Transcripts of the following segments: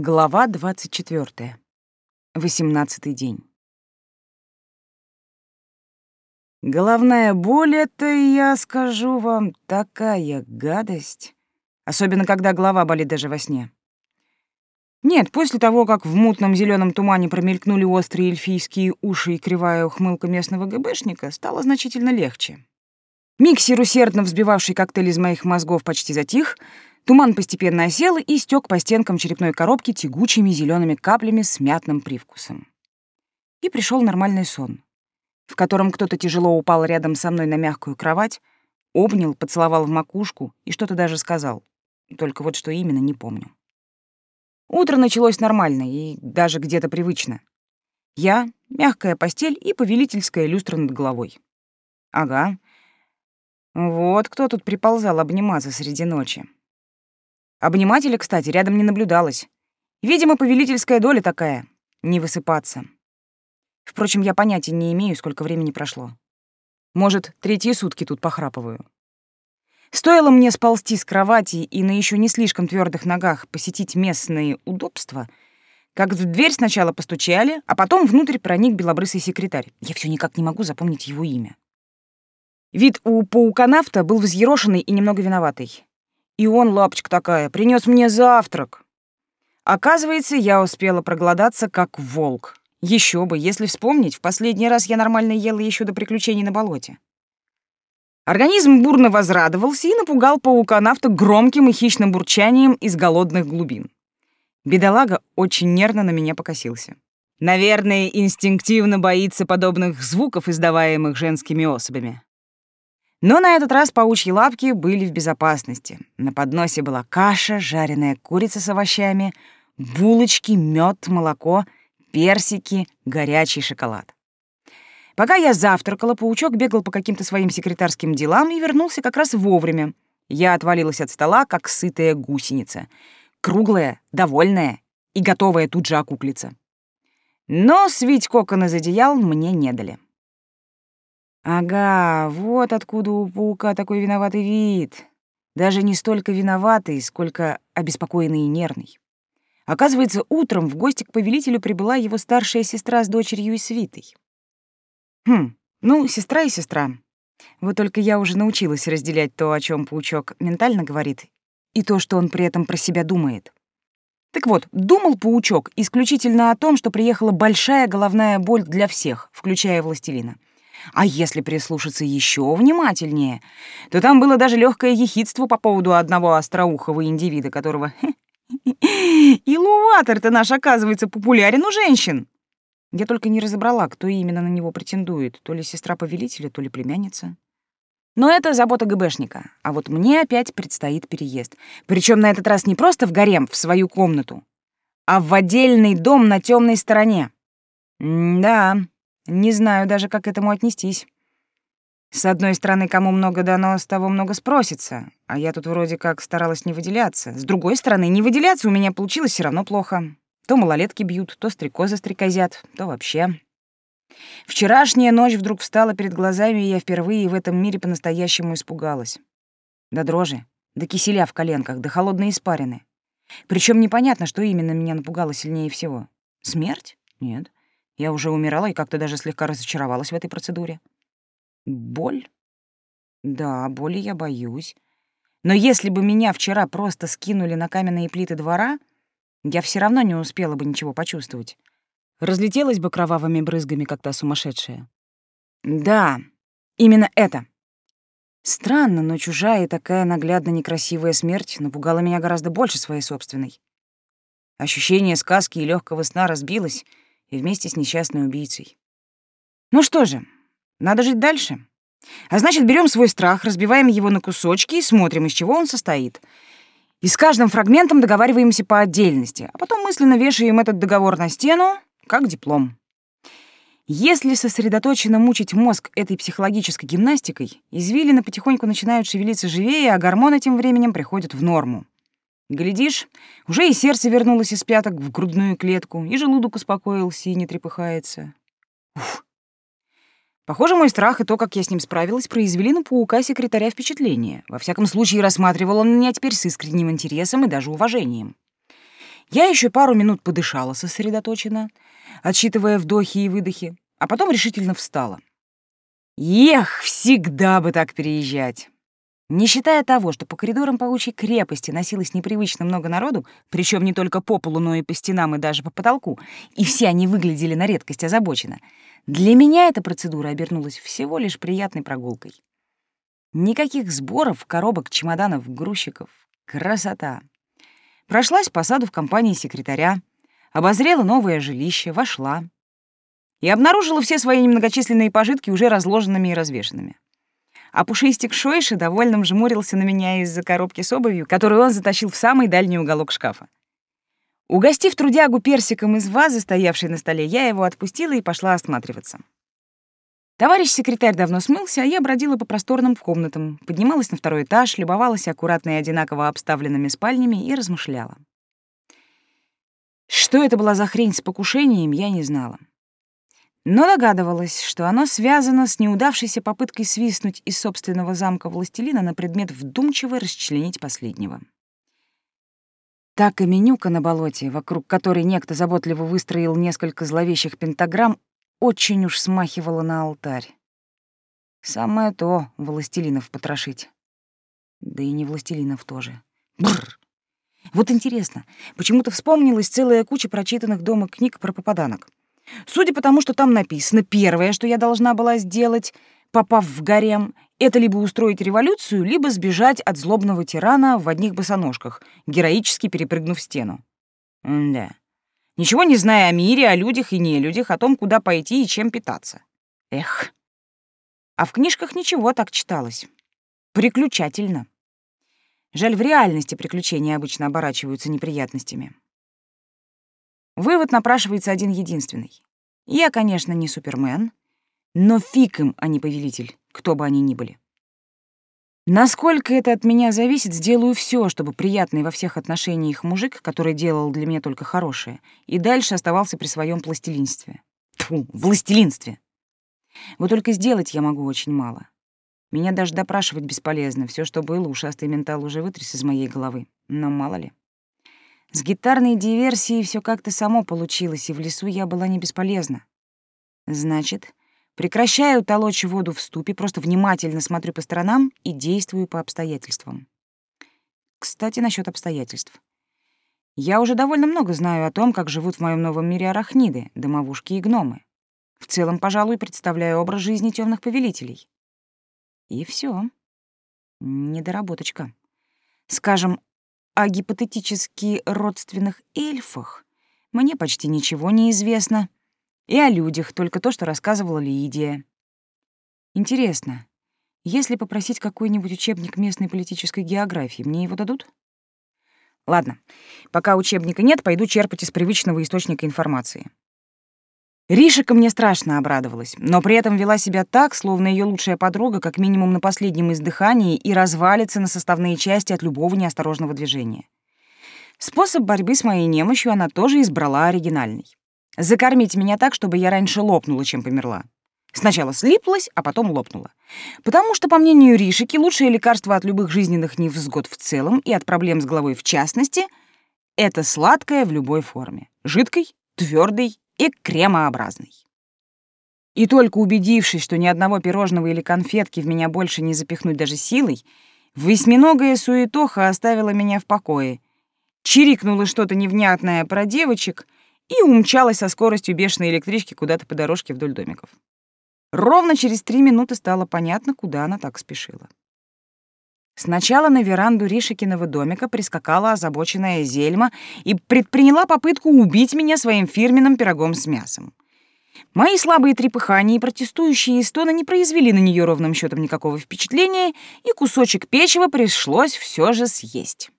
Глава 24. Восемнадцатый день. Головная боль — это, я скажу вам, такая гадость. Особенно, когда голова болит даже во сне. Нет, после того, как в мутном зеленом тумане промелькнули острые эльфийские уши и кривая ухмылка местного ГБшника, стало значительно легче. Миксер, усердно взбивавший коктейль из моих мозгов, почти затих — Туман постепенно осел и стек по стенкам черепной коробки тягучими зелеными каплями с мятным привкусом. И пришел нормальный сон, в котором кто-то тяжело упал рядом со мной на мягкую кровать, обнял, поцеловал в макушку и что-то даже сказал. Только вот что именно, не помню. Утро началось нормально и даже где-то привычно. Я, мягкая постель и повелительская люстра над головой. Ага. Вот кто тут приползал обниматься среди ночи. Обнимателя, кстати, рядом не наблюдалось. Видимо, повелительская доля такая — не высыпаться. Впрочем, я понятия не имею, сколько времени прошло. Может, третьи сутки тут похрапываю. Стоило мне сползти с кровати и на еще не слишком твердых ногах посетить местные удобства, как в дверь сначала постучали, а потом внутрь проник белобрысый секретарь. Я все никак не могу запомнить его имя. Вид у пауканавта был взъерошенный и немного виноватый. И он, лапочка такая, принес мне завтрак. Оказывается, я успела проголодаться, как волк. Еще бы, если вспомнить, в последний раз я нормально ела еще до приключений на болоте. Организм бурно возрадовался и напугал паука-нафта громким и хищным бурчанием из голодных глубин. Бедолага очень нервно на меня покосился. Наверное, инстинктивно боится подобных звуков, издаваемых женскими особями. Но на этот раз паучьи лапки были в безопасности. На подносе была каша, жареная курица с овощами, булочки, мед, молоко, персики, горячий шоколад. Пока я завтракала, паучок бегал по каким-то своим секретарским делам и вернулся как раз вовремя. Я отвалилась от стола, как сытая гусеница. Круглая, довольная и готовая тут же окуклиться. Но свить кокон из одеял мне не дали. Ага, вот откуда у паука такой виноватый вид. Даже не столько виноватый, сколько обеспокоенный и нервный. Оказывается, утром в гости к повелителю прибыла его старшая сестра с дочерью и свитой. Хм, ну, сестра и сестра. Вот только я уже научилась разделять то, о чем паучок ментально говорит, и то, что он при этом про себя думает. Так вот, думал паучок исключительно о том, что приехала большая головная боль для всех, включая властелина — а если прислушаться еще внимательнее, то там было даже легкое ехидство по поводу одного остроухого индивида, которого... Илуватор-то наш, оказывается, популярен у женщин. Я только не разобрала, кто именно на него претендует, то ли сестра повелителя, то ли племянница. Но это забота ГБшника, а вот мне опять предстоит переезд. Причем на этот раз не просто в гарем, в свою комнату, а в отдельный дом на темной стороне. М да, не знаю даже, как к этому отнестись. С одной стороны, кому много дано, с того много спросится, а я тут вроде как старалась не выделяться. С другой стороны, не выделяться у меня получилось все равно плохо. То малолетки бьют, то стрекозы стрекозят, то вообще. Вчерашняя ночь вдруг встала перед глазами, и я впервые в этом мире по-настоящему испугалась. До дрожи, до киселя в коленках, до холодной испарины. Причем непонятно, что именно меня напугало сильнее всего. Смерть? Нет. Я уже умирала и как-то даже слегка разочаровалась в этой процедуре. Боль? Да, боли я боюсь. Но если бы меня вчера просто скинули на каменные плиты двора, я все равно не успела бы ничего почувствовать. Разлетелась бы кровавыми брызгами, как та сумасшедшая. Да, именно это. Странно, но чужая и такая наглядно некрасивая смерть напугала меня гораздо больше своей собственной. Ощущение сказки и легкого сна разбилось — и вместе с несчастной убийцей. Ну что же, надо жить дальше. А значит, берем свой страх, разбиваем его на кусочки и смотрим, из чего он состоит. И с каждым фрагментом договариваемся по отдельности, а потом мысленно вешаем этот договор на стену, как диплом. Если сосредоточенно мучить мозг этой психологической гимнастикой, извилины потихоньку начинают шевелиться живее, а гормоны тем временем приходят в норму. Глядишь, уже и сердце вернулось из пяток в грудную клетку, и желудок успокоился и не трепыхается. Уф. Похоже, мой страх и то, как я с ним справилась, произвели на паука-секретаря впечатление. Во всяком случае, рассматривал он меня теперь с искренним интересом и даже уважением. Я еще пару минут подышала сосредоточенно, отсчитывая вдохи и выдохи, а потом решительно встала. Ех, всегда бы так переезжать. Не считая того, что по коридорам паучьей крепости носилось непривычно много народу, причем не только по полу, но и по стенам и даже по потолку, и все они выглядели на редкость озабоченно, для меня эта процедура обернулась всего лишь приятной прогулкой. Никаких сборов, коробок, чемоданов, грузчиков. Красота. Прошлась по саду в компании секретаря, обозрела новое жилище, вошла и обнаружила все свои немногочисленные пожитки уже разложенными и развешенными. А пушистик Шойши довольно жмурился на меня из-за коробки с обувью, которую он затащил в самый дальний уголок шкафа. Угостив трудягу персиком из вазы, стоявшей на столе, я его отпустила и пошла осматриваться. Товарищ секретарь давно смылся, а я бродила по просторным комнатам, поднималась на второй этаж, любовалась аккуратно и одинаково обставленными спальнями и размышляла. Что это была за хрень с покушением, я не знала. Но догадывалась, что оно связано с неудавшейся попыткой свистнуть из собственного замка властелина на предмет вдумчиво расчленить последнего. Та каменюка на болоте, вокруг которой некто заботливо выстроил несколько зловещих пентаграмм, очень уж смахивала на алтарь. Самое то властелинов потрошить. Да и не властелинов тоже. Бррр. Вот интересно, почему-то вспомнилась целая куча прочитанных дома книг про попаданок. Судя по тому, что там написано, первое, что я должна была сделать, попав в гарем, это либо устроить революцию, либо сбежать от злобного тирана в одних босоножках, героически перепрыгнув стену. М да. Ничего не зная о мире, о людях и нелюдях, о том, куда пойти и чем питаться. Эх. А в книжках ничего так читалось. Приключательно. Жаль, в реальности приключения обычно оборачиваются неприятностями. Вывод напрашивается один единственный. Я, конечно, не Супермен, но фиг им, а не повелитель, кто бы они ни были. Насколько это от меня зависит, сделаю все, чтобы приятный во всех отношениях мужик, который делал для меня только хорошее, и дальше оставался при своем пластилинстве. Тьфу, властелинстве. Вот только сделать я могу очень мало. Меня даже допрашивать бесполезно. Все, что было, ушастый ментал уже вытряс из моей головы. Но мало ли. С гитарной диверсией все как-то само получилось, и в лесу я была не бесполезна. Значит, Прекращаю толочь воду в ступе, просто внимательно смотрю по сторонам и действую по обстоятельствам. Кстати, насчет обстоятельств. Я уже довольно много знаю о том, как живут в моем новом мире арахниды, домовушки и гномы. В целом, пожалуй, представляю образ жизни темных повелителей. И все. Недоработочка. Скажем, о гипотетически родственных эльфах мне почти ничего не известно — и о людях, только то, что рассказывала Лидия. Интересно, если попросить какой-нибудь учебник местной политической географии, мне его дадут? Ладно, пока учебника нет, пойду черпать из привычного источника информации. Ришика мне страшно обрадовалась, но при этом вела себя так, словно ее лучшая подруга как минимум на последнем издыхании и развалится на составные части от любого неосторожного движения. Способ борьбы с моей немощью она тоже избрала оригинальный. Закормить меня так, чтобы я раньше лопнула, чем померла. Сначала слиплась, а потом лопнула. Потому что, по мнению Ришики, лучшее лекарство от любых жизненных невзгод в целом и от проблем с головой в частности — это сладкое в любой форме. Жидкой, твердой и кремообразной. И только убедившись, что ни одного пирожного или конфетки в меня больше не запихнуть даже силой, восьминогая суетоха оставила меня в покое. Чирикнула что-то невнятное про девочек — и умчалась со скоростью бешеной электрички куда-то по дорожке вдоль домиков. Ровно через три минуты стало понятно, куда она так спешила. Сначала на веранду Ришикиного домика прискакала озабоченная Зельма и предприняла попытку убить меня своим фирменным пирогом с мясом. Мои слабые трепыхания и протестующие стоны не произвели на нее ровным счетом никакого впечатления, и кусочек печива пришлось все же съесть.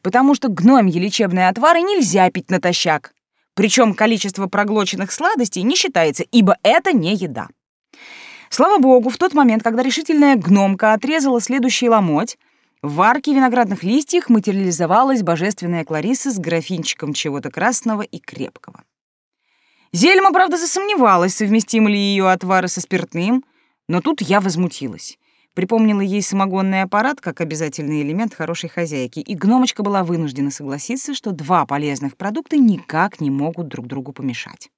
Потому что гномьи лечебные отвары нельзя пить натощак, причем количество проглоченных сладостей не считается, ибо это не еда. Слава богу, в тот момент, когда решительная гномка отрезала следующий ломоть, в арке виноградных листьях материализовалась божественная Клариса с графинчиком чего-то красного и крепкого. Зельма, правда, засомневалась, совместимы ли ее отвары со спиртным, но тут я возмутилась. припомнила ей самогонный аппарат как обязательный элемент хорошей хозяйки, и гномочка была вынуждена согласиться, что два полезных продукта никак не могут друг другу помешать.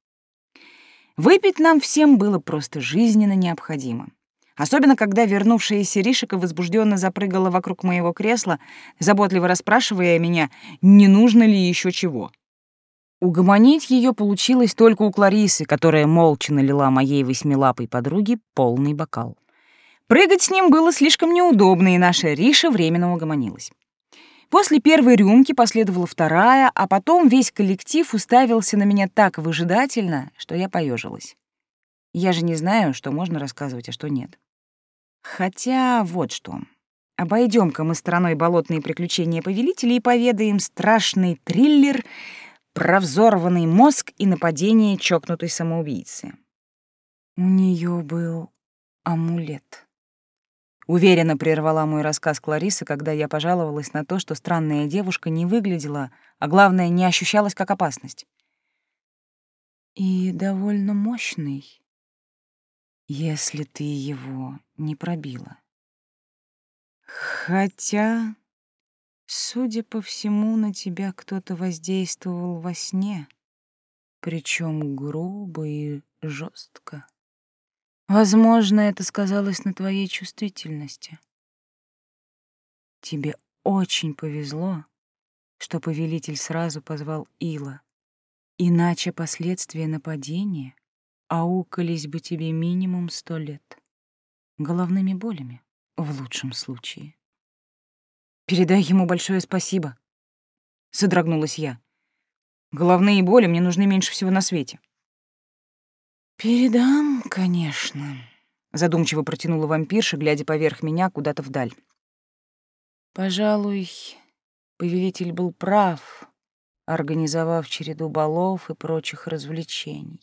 Выпить нам всем было просто жизненно необходимо. Особенно, когда вернувшаяся Ришика возбужденно запрыгала вокруг моего кресла, заботливо расспрашивая меня, не нужно ли еще чего. Угомонить ее получилось только у Кларисы, которая молча налила моей восьмилапой подруге полный бокал. Прыгать с ним было слишком неудобно, и наша Риша временно угомонилась. После первой рюмки последовала вторая, а потом весь коллектив уставился на меня так выжидательно, что я поежилась. Я же не знаю, что можно рассказывать, а что нет. Хотя вот что. обойдем ка мы стороной болотные приключения повелителей и поведаем страшный триллер про взорванный мозг и нападение чокнутой самоубийцы. У нее был амулет. Уверенно прервала мой рассказ Клариса, когда я пожаловалась на то, что странная девушка не выглядела, а главное, не ощущалась как опасность. И довольно мощный, если ты его не пробила. Хотя, судя по всему, на тебя кто-то воздействовал во сне, причем грубо и жестко. Возможно, это сказалось на твоей чувствительности. Тебе очень повезло, что повелитель сразу позвал Ила. Иначе последствия нападения аукались бы тебе минимум сто лет. Головными болями, в лучшем случае. Передай ему большое спасибо. Содрогнулась я. Головные боли мне нужны меньше всего на свете. «Передам, конечно», — задумчиво протянула вампирша, глядя поверх меня куда-то вдаль. «Пожалуй, повелитель был прав, организовав череду балов и прочих развлечений.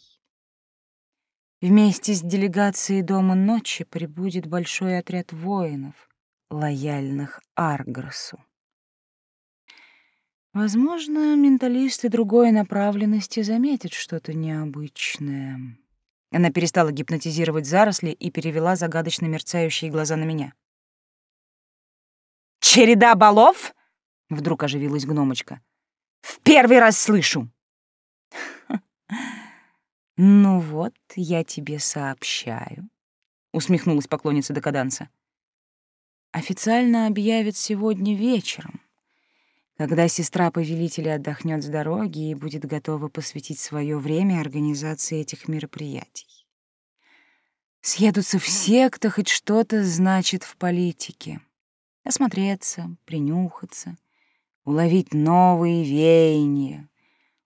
Вместе с делегацией Дома Ночи прибудет большой отряд воинов, лояльных Аргросу. Возможно, менталисты другой направленности заметят что-то необычное». Она перестала гипнотизировать заросли и перевела загадочно мерцающие глаза на меня. «Череда балов?» — вдруг оживилась гномочка. «В первый раз слышу!» «Ну вот, я тебе сообщаю», — усмехнулась поклонница декаданса. «Официально объявят сегодня вечером, когда сестра повелителя отдохнет с дороги и будет готова посвятить свое время организации этих мероприятий. Съедутся все, кто хоть что-то значит в политике. Осмотреться, принюхаться, уловить новые веяния,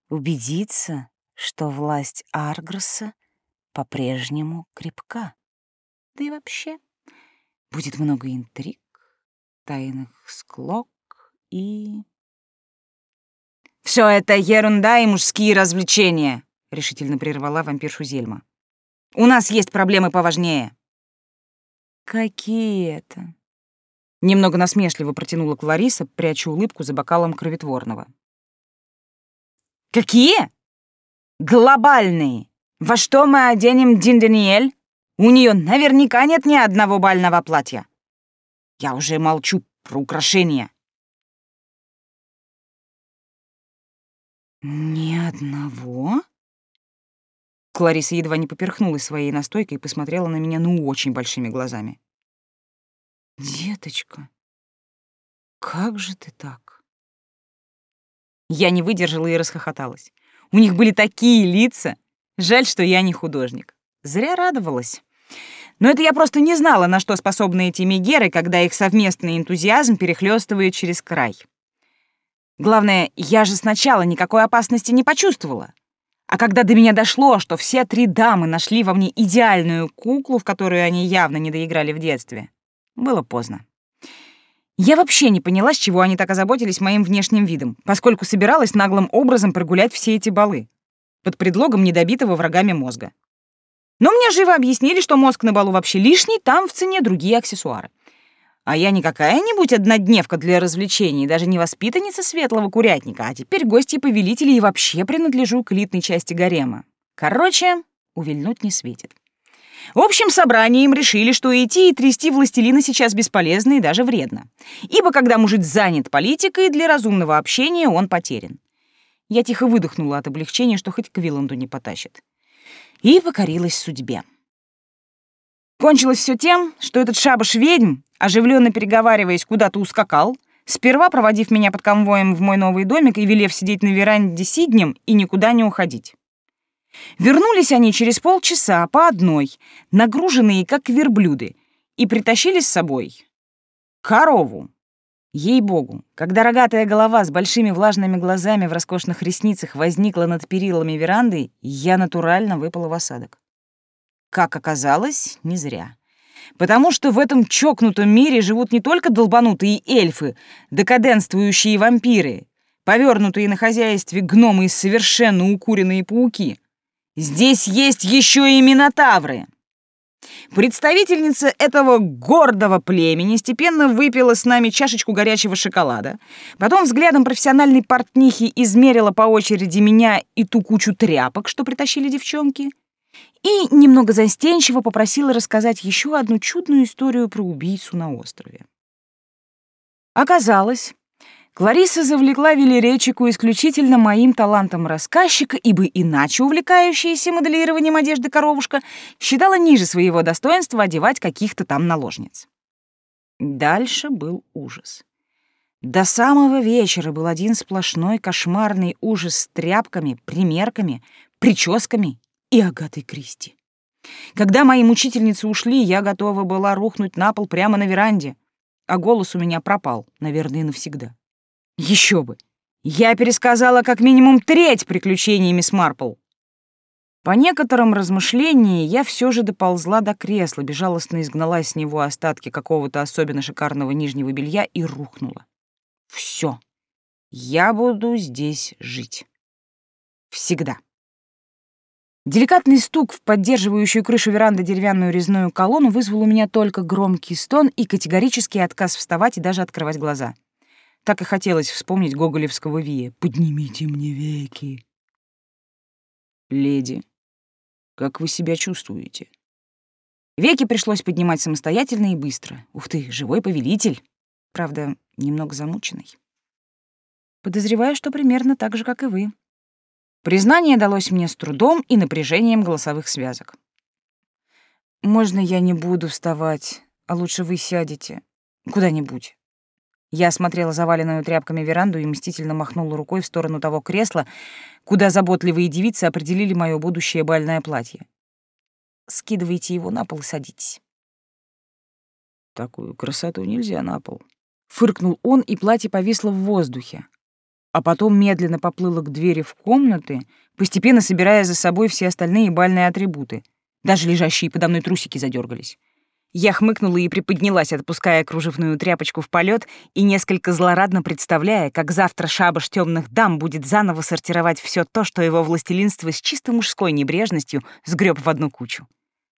убедиться, что власть Аргроса по-прежнему крепка. Да и вообще будет много интриг, тайных склок и все это ерунда и мужские развлечения», — решительно прервала вампиршу Зельма. «У нас есть проблемы поважнее». «Какие это?» Немного насмешливо протянула Клариса, пряча улыбку за бокалом кроветворного. «Какие?» «Глобальные! Во что мы оденем Дин Даниэль? У нее наверняка нет ни одного бального платья. Я уже молчу про украшения. «Ни одного?» Клариса едва не поперхнулась своей настойкой и посмотрела на меня ну очень большими глазами. «Деточка, как же ты так?» Я не выдержала и расхохоталась. У них были такие лица. Жаль, что я не художник. Зря радовалась. Но это я просто не знала, на что способны эти мегеры, когда их совместный энтузиазм перехлёстывает через край. Главное, я же сначала никакой опасности не почувствовала. А когда до меня дошло, что все три дамы нашли во мне идеальную куклу, в которую они явно не доиграли в детстве, было поздно. Я вообще не поняла, с чего они так озаботились моим внешним видом, поскольку собиралась наглым образом прогулять все эти балы под предлогом недобитого врагами мозга. Но мне живо объяснили, что мозг на балу вообще лишний, там в цене другие аксессуары. А я не какая-нибудь однодневка для развлечений, даже не воспитанница светлого курятника, а теперь гости повелителей и вообще принадлежу к элитной части гарема. Короче, увильнуть не светит. В общем собрании им решили, что идти и трясти властелина сейчас бесполезно и даже вредно. Ибо когда мужик занят политикой, для разумного общения он потерян. Я тихо выдохнула от облегчения, что хоть к Виланду не потащит. И покорилась судьбе. Кончилось все тем, что этот шабаш ведьм, оживленно переговариваясь, куда-то ускакал, сперва проводив меня под конвоем в мой новый домик и велев сидеть на веранде сиднем и никуда не уходить. Вернулись они через полчаса по одной, нагруженные как верблюды, и притащили с собой корову. Ей-богу, когда рогатая голова с большими влажными глазами в роскошных ресницах возникла над перилами веранды, я натурально выпала в осадок. Как оказалось, не зря. Потому что в этом чокнутом мире живут не только долбанутые эльфы, декаденствующие вампиры, повернутые на хозяйстве гномы и совершенно укуренные пауки — Здесь есть еще и минотавры. Представительница этого гордого племени степенно выпила с нами чашечку горячего шоколада, потом взглядом профессиональной портнихи измерила по очереди меня и ту кучу тряпок, что притащили девчонки, и немного застенчиво попросила рассказать еще одну чудную историю про убийцу на острове. Оказалось, Клариса завлекла велеречику исключительно моим талантом рассказчика, ибо иначе увлекающаяся моделированием одежды коровушка считала ниже своего достоинства одевать каких-то там наложниц. Дальше был ужас. До самого вечера был один сплошной кошмарный ужас с тряпками, примерками, прическами и Агатой Кристи. Когда мои мучительницы ушли, я готова была рухнуть на пол прямо на веранде, а голос у меня пропал, наверное, навсегда. Еще бы! Я пересказала как минимум треть приключений мисс Марпл. По некоторым размышлениям я все же доползла до кресла, безжалостно изгнала с него остатки какого-то особенно шикарного нижнего белья и рухнула. Все. Я буду здесь жить. Всегда. Деликатный стук в поддерживающую крышу веранды деревянную резную колонну вызвал у меня только громкий стон и категорический отказ вставать и даже открывать глаза. Так и хотелось вспомнить гоголевского Вия. «Поднимите мне веки». «Леди, как вы себя чувствуете?» Веки пришлось поднимать самостоятельно и быстро. Ух ты, живой повелитель. Правда, немного замученный. Подозреваю, что примерно так же, как и вы. Признание далось мне с трудом и напряжением голосовых связок. «Можно я не буду вставать, а лучше вы сядете? Куда-нибудь?» Я осмотрела заваленную тряпками веранду и мстительно махнула рукой в сторону того кресла, куда заботливые девицы определили мое будущее бальное платье. «Скидывайте его на пол и садитесь». «Такую красоту нельзя на пол», — фыркнул он, и платье повисло в воздухе. А потом медленно поплыло к двери в комнаты, постепенно собирая за собой все остальные бальные атрибуты. Даже лежащие подо мной трусики задергались. Я хмыкнула и приподнялась, отпуская кружевную тряпочку в полет и несколько злорадно представляя, как завтра шабаш темных дам будет заново сортировать все то, что его властелинство с чисто мужской небрежностью сгреб в одну кучу.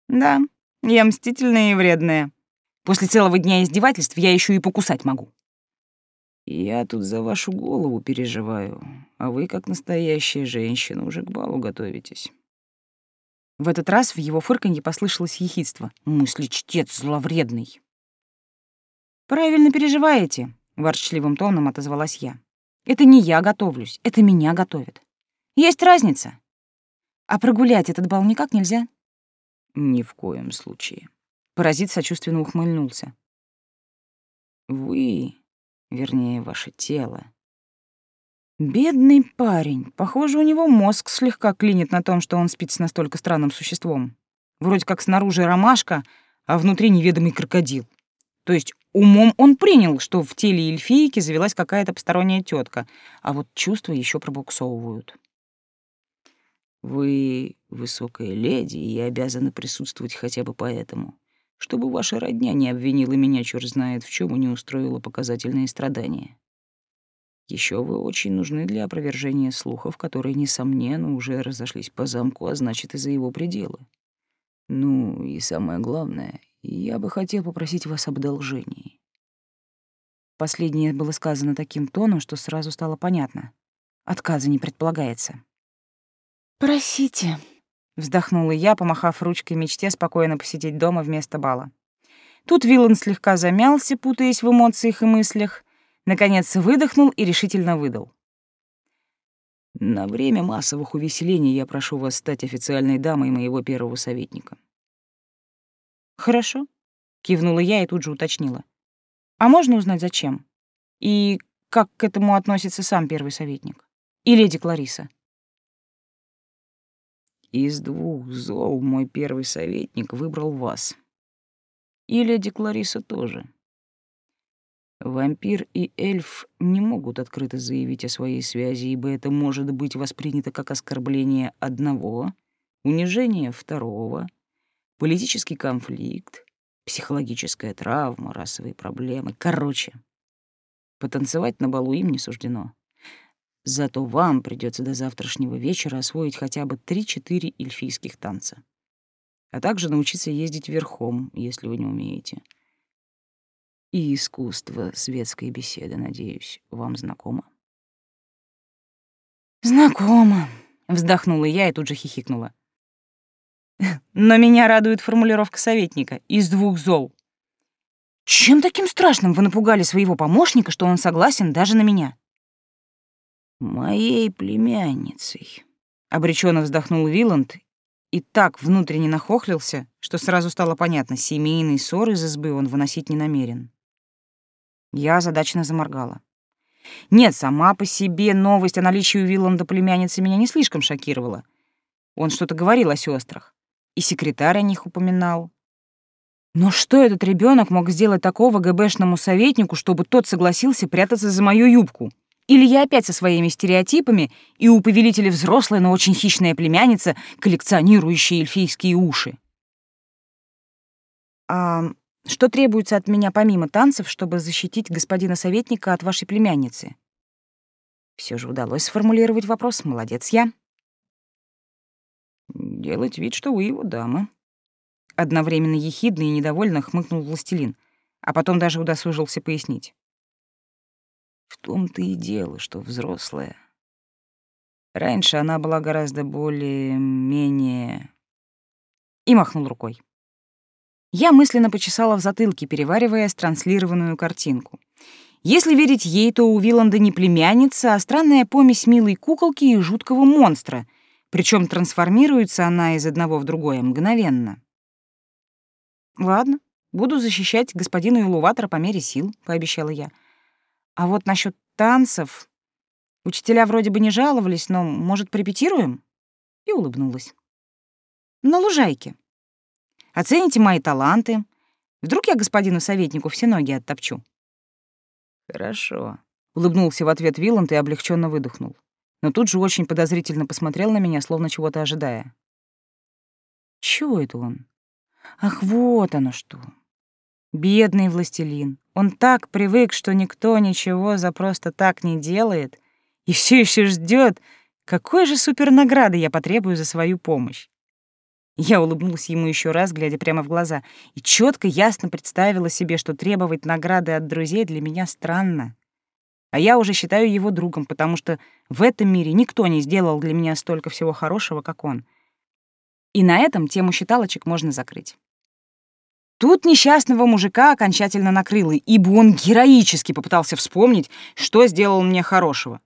Да, я мстительная и вредная. После целого дня издевательств я еще и покусать могу. Я тут за вашу голову переживаю, а вы, как настоящая женщина, уже к балу готовитесь. В этот раз в его фырканье послышалось ехидство. Мысли чтец зловредный. «Правильно переживаете», — ворчливым тоном отозвалась я. «Это не я готовлюсь, это меня готовят. Есть разница. А прогулять этот бал никак нельзя?» «Ни в коем случае». Паразит сочувственно ухмыльнулся. «Вы, вернее, ваше тело, Бедный парень. Похоже, у него мозг слегка клинит на том, что он спит с настолько странным существом. Вроде как снаружи ромашка, а внутри неведомый крокодил. То есть умом он принял, что в теле эльфийки завелась какая-то посторонняя тетка, а вот чувства еще пробуксовывают. Вы высокая леди и обязаны присутствовать хотя бы поэтому, чтобы ваша родня не обвинила меня черт знает в чем и не устроила показательные страдания. Еще вы очень нужны для опровержения слухов, которые, несомненно, уже разошлись по замку, а значит, и за его пределы. Ну, и самое главное, я бы хотел попросить вас об одолжении. Последнее было сказано таким тоном, что сразу стало понятно. Отказа не предполагается. «Просите», — Вздохнула я, помахав ручкой мечте спокойно посидеть дома вместо бала. Тут Виллан слегка замялся, путаясь в эмоциях и мыслях, наконец выдохнул и решительно выдал. «На время массовых увеселений я прошу вас стать официальной дамой моего первого советника». «Хорошо», — кивнула я и тут же уточнила. «А можно узнать, зачем? И как к этому относится сам первый советник? И леди Клариса?» Из двух зол мой первый советник выбрал вас. И леди Клариса тоже. Вампир и эльф не могут открыто заявить о своей связи, ибо это может быть воспринято как оскорбление одного, унижение второго, политический конфликт, психологическая травма, расовые проблемы. Короче, потанцевать на балу им не суждено. Зато вам придется до завтрашнего вечера освоить хотя бы 3-4 эльфийских танца. А также научиться ездить верхом, если вы не умеете. И искусство светской беседы, надеюсь, вам знакомо? «Знакомо», — вздохнула я и тут же хихикнула. «Но меня радует формулировка советника из двух зол. Чем таким страшным вы напугали своего помощника, что он согласен даже на меня?» Моей племянницей. Обреченно вздохнул Виланд и так внутренне нахохлился, что сразу стало понятно, семейный ссор из избы он выносить не намерен. Я озадаченно заморгала. Нет, сама по себе новость о наличии у Виланда племянницы меня не слишком шокировала. Он что-то говорил о сестрах, и секретарь о них упоминал. Но что этот ребенок мог сделать такого ГБшному советнику, чтобы тот согласился прятаться за мою юбку? Или я опять со своими стереотипами, и у повелителя взрослая, но очень хищная племянница, коллекционирующая эльфийские уши? А что требуется от меня помимо танцев, чтобы защитить господина советника от вашей племянницы? Все же удалось сформулировать вопрос. Молодец я. Делать вид, что вы его дама. Одновременно ехидно и недовольно хмыкнул властелин, а потом даже удосужился пояснить. В том-то и дело, что взрослая. Раньше она была гораздо более-менее... И махнул рукой. Я мысленно почесала в затылке, переваривая транслированную картинку. Если верить ей, то у Виланда не племянница, а странная помесь милой куколки и жуткого монстра, причем трансформируется она из одного в другое мгновенно. «Ладно, буду защищать господина Илуватора по мере сил», — пообещала я. А вот насчет танцев... Учителя вроде бы не жаловались, но, может, порепетируем? И улыбнулась. На лужайке. Оцените мои таланты. Вдруг я господину советнику все ноги оттопчу. Хорошо. Улыбнулся в ответ Виланд и облегченно выдохнул. Но тут же очень подозрительно посмотрел на меня, словно чего-то ожидая. Чего это он? Ах, вот оно что. Бедный властелин. Он так привык, что никто ничего за просто так не делает, и все еще ждет, какой же супернаграды я потребую за свою помощь. Я улыбнулась ему еще раз, глядя прямо в глаза, и четко, ясно представила себе, что требовать награды от друзей для меня странно. А я уже считаю его другом, потому что в этом мире никто не сделал для меня столько всего хорошего, как он. И на этом тему считалочек можно закрыть. Тут несчастного мужика окончательно накрыло, ибо он героически попытался вспомнить, что сделал мне хорошего.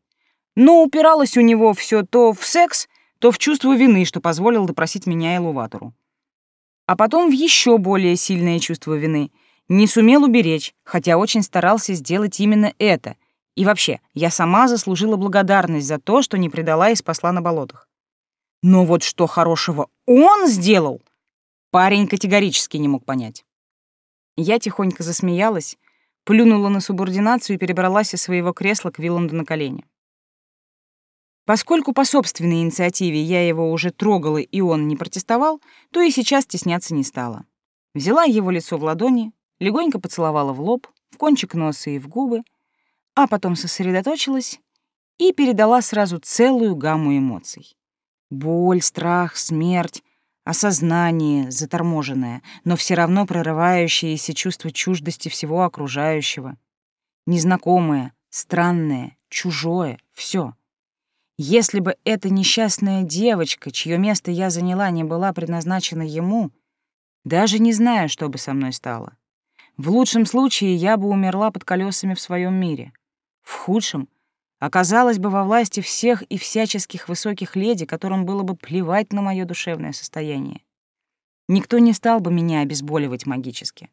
Но упиралось у него все то в секс, то в чувство вины, что позволил допросить меня Элуватору. А потом в еще более сильное чувство вины. Не сумел уберечь, хотя очень старался сделать именно это. И вообще, я сама заслужила благодарность за то, что не предала и спасла на болотах. Но вот что хорошего он сделал — Парень категорически не мог понять. Я тихонько засмеялась, плюнула на субординацию и перебралась из своего кресла к Виланду на колени. Поскольку по собственной инициативе я его уже трогала и он не протестовал, то и сейчас стесняться не стала. Взяла его лицо в ладони, легонько поцеловала в лоб, в кончик носа и в губы, а потом сосредоточилась и передала сразу целую гамму эмоций. Боль, страх, смерть, осознание заторможенное, но все равно прорывающееся чувство чуждости всего окружающего. Незнакомое, странное, чужое — все. Если бы эта несчастная девочка, чье место я заняла, не была предназначена ему, даже не знаю, что бы со мной стало. В лучшем случае я бы умерла под колесами в своем мире. В худшем оказалась бы во власти всех и всяческих высоких леди, которым было бы плевать на мое душевное состояние. Никто не стал бы меня обезболивать магически.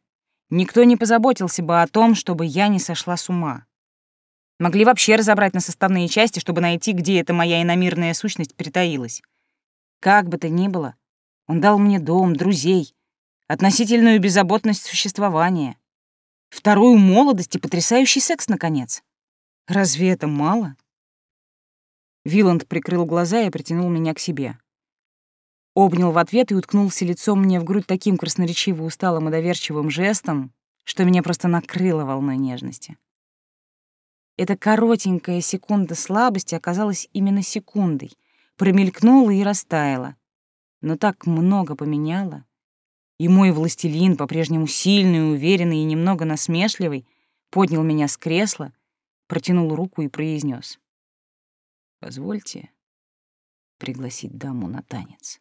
Никто не позаботился бы о том, чтобы я не сошла с ума. Могли вообще разобрать на составные части, чтобы найти, где эта моя иномирная сущность притаилась. Как бы то ни было, он дал мне дом, друзей, относительную беззаботность существования, вторую молодость и потрясающий секс, наконец. Разве это мало? Виланд прикрыл глаза и притянул меня к себе. Обнял в ответ и уткнулся лицом мне в грудь таким красноречиво усталым и доверчивым жестом, что меня просто накрыло волной нежности. Эта коротенькая секунда слабости оказалась именно секундой, промелькнула и растаяла. Но так много поменяла. И мой властелин, по-прежнему сильный, уверенный и немного насмешливый, поднял меня с кресла, протянул руку и произнес: «Позвольте пригласить даму на танец».